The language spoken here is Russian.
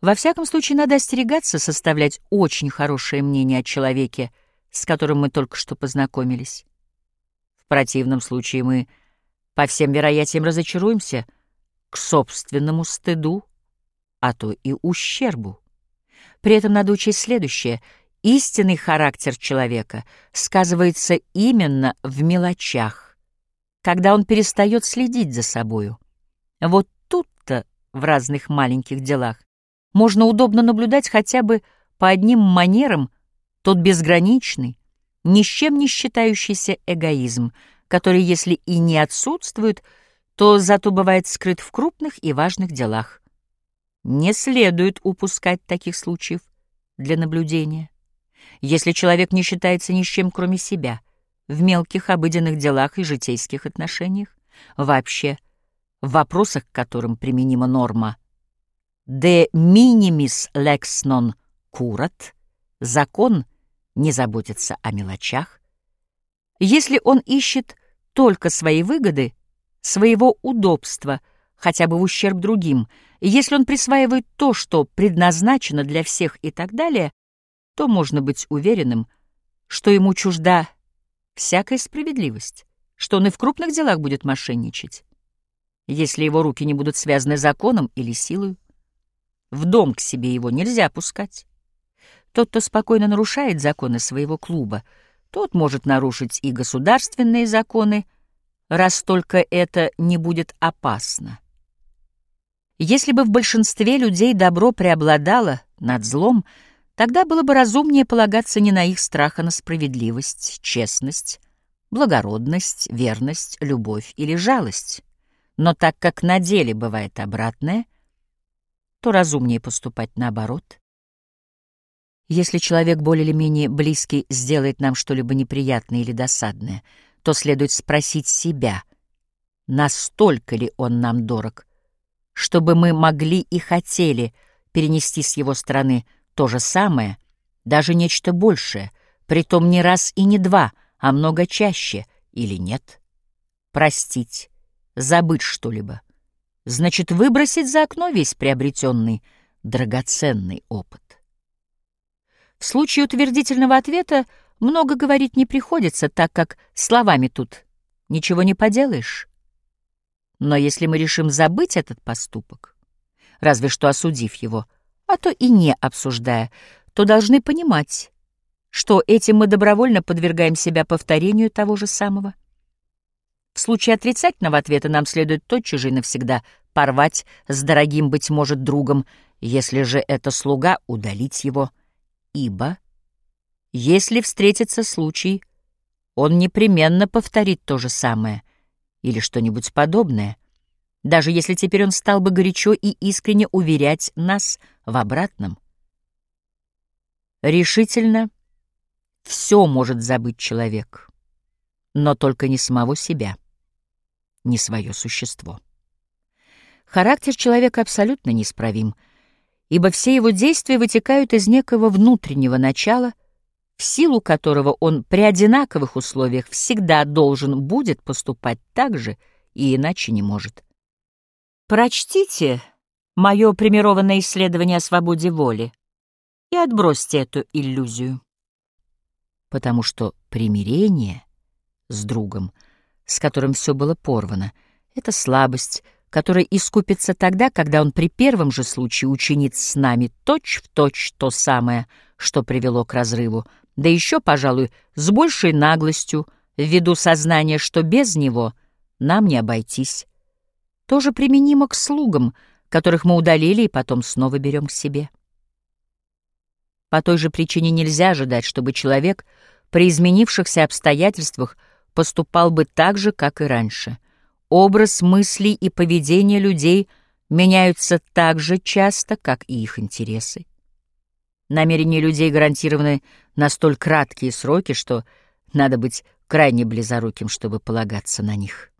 Во всяком случае, надо остерегаться составлять очень хорошее мнение о человеке, с которым мы только что познакомились. В противном случае мы, по всем вероятиям, разочаруемся к собственному стыду, а то и ущербу. При этом надо учесть следующее. Истинный характер человека сказывается именно в мелочах, когда он перестает следить за собою. Вот тут-то, в разных маленьких делах, можно удобно наблюдать хотя бы по одним манерам тот безграничный, ни с чем не считающийся эгоизм, который, если и не отсутствует, то зато бывает скрыт в крупных и важных делах. Не следует упускать таких случаев для наблюдения. Если человек не считается ни с чем, кроме себя, в мелких обыденных делах и житейских отношениях, вообще, в вопросах, к которым применима норма «de minimis lex non curat» — закон не заботится о мелочах, если он ищет только свои выгоды, своего удобства, хотя бы в ущерб другим, если он присваивает то, что предназначено для всех и так далее, то можно быть уверенным, что ему чужда всякая справедливость, что он и в крупных делах будет мошенничать, если его руки не будут связаны законом или силой. В дом к себе его нельзя пускать. Тот, кто спокойно нарушает законы своего клуба, тот может нарушить и государственные законы, раз только это не будет опасно. Если бы в большинстве людей добро преобладало над злом — Тогда было бы разумнее полагаться не на их страх, а на справедливость, честность, благородность, верность, любовь или жалость. Но так как на деле бывает обратное, то разумнее поступать наоборот. Если человек более или менее близкий сделает нам что-либо неприятное или досадное, то следует спросить себя, настолько ли он нам дорог, чтобы мы могли и хотели перенести с его стороны – то же самое, даже нечто большее, притом не раз и не два, а много чаще, или нет? Простить, забыть что-либо, значит выбросить за окно весь приобретенный драгоценный опыт. В случае утвердительного ответа много говорить не приходится, так как словами тут ничего не поделаешь. Но если мы решим забыть этот поступок, разве что осудив его, — а то и не обсуждая, то должны понимать, что этим мы добровольно подвергаем себя повторению того же самого. В случае отрицательного ответа нам следует тотчас же и навсегда порвать с дорогим, быть может, другом, если же это слуга, удалить его, ибо, если встретится случай, он непременно повторит то же самое или что-нибудь подобное — даже если теперь он стал бы горячо и искренне уверять нас в обратном. Решительно все может забыть человек, но только не самого себя, не свое существо. Характер человека абсолютно неисправим, ибо все его действия вытекают из некого внутреннего начала, в силу которого он при одинаковых условиях всегда должен будет поступать так же и иначе не может. Прочтите мое примированное исследование о свободе воли и отбросьте эту иллюзию. Потому что примирение с другом, с которым все было порвано, — это слабость, которая искупится тогда, когда он при первом же случае учинит с нами точь-в-точь точь то самое, что привело к разрыву, да еще, пожалуй, с большей наглостью, ввиду сознания, что без него нам не обойтись. Тоже применимо к слугам, которых мы удалили и потом снова берем к себе. По той же причине нельзя ожидать, чтобы человек при изменившихся обстоятельствах поступал бы так же, как и раньше. Образ мыслей и поведение людей меняются так же часто, как и их интересы. Намерения людей гарантированы на столь краткие сроки, что надо быть крайне близоруким, чтобы полагаться на них.